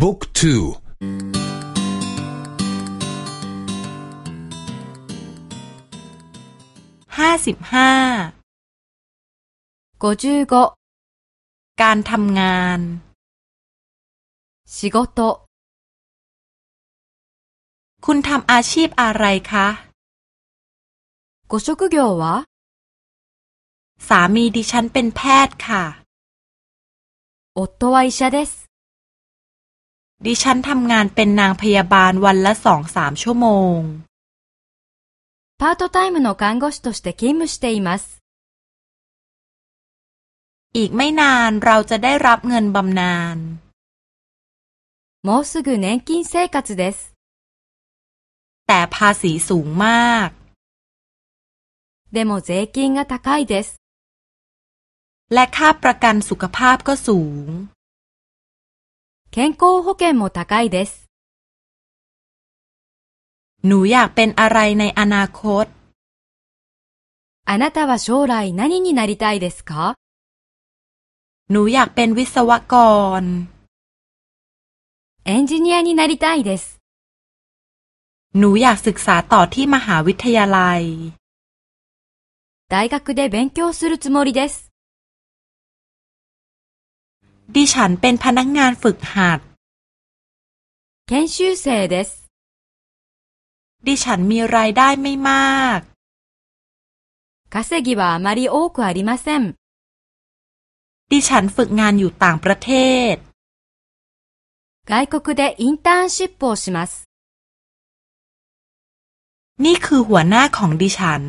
บุ๊กทูห้าสิบห้าโกจูโกการทำงานชิโกโตคุณทำอาชีพอะไรคะโกชุกโยวะสามีดิฉันเป็นแพทย์ค่ะโอโตะอิชะเดส ดิฉันทำงานเป็นนางพยาบาลวันละสองสามชั่วโมงパートタイムの看護師として勤務していますอีกไม่นานเราจะได้รับเงินบำนาญもうすぐ年金生活ですแต่ภาษีสูงมากでも税金が高いですและค่าประกันสุขภาพก็สูง 健康保険も高いですหนูอยากเป็นอะไรในอนาคตあなたは将来何になりたいですかหนูอยากเป็นวิศวกรエンジニアになりたいですหนูอยากศึกษาต่อที่มหาวิทยาลัย大学で勉強するつもりです ดิฉันเป็นพนักงานฝึกหัด研修生ですดิฉันมีรายได้ไม่มาก稼ぎはあまり多くありませんดิฉันฝึกงานอยู่ต่างประเทศ外国でインターンシップをしますนี่คือหัวหน้าของดิฉัน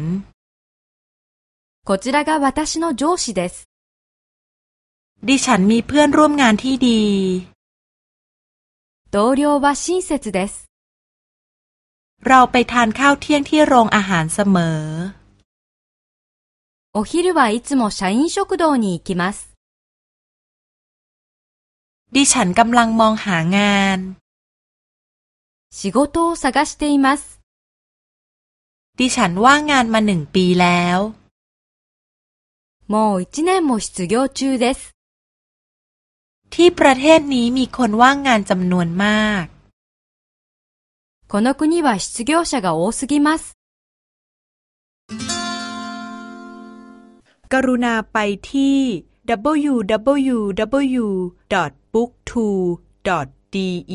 こちらが私の上司です ดิฉันมีเพื่อนร่วมงานที่ดี同僚は親切ですเราไปทานข้าวเที่ยงที่โรงอาหารเสมอお昼はいつも社員食堂に行きますดิฉันกำลังมองหางาน仕事を探していますดิฉันว่างงานมาหนึ่งปีแล้วもう一年も失業中です ที่ประเทศนี้มีคนว่างงานจำนวนมากこの国は失業者が多すぎますกรุณาไปที่ www.booktwo.de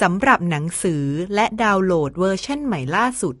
สำหรับหนังสือและดาวน์โหลดเวอร์ชันใหม่ล่าสุด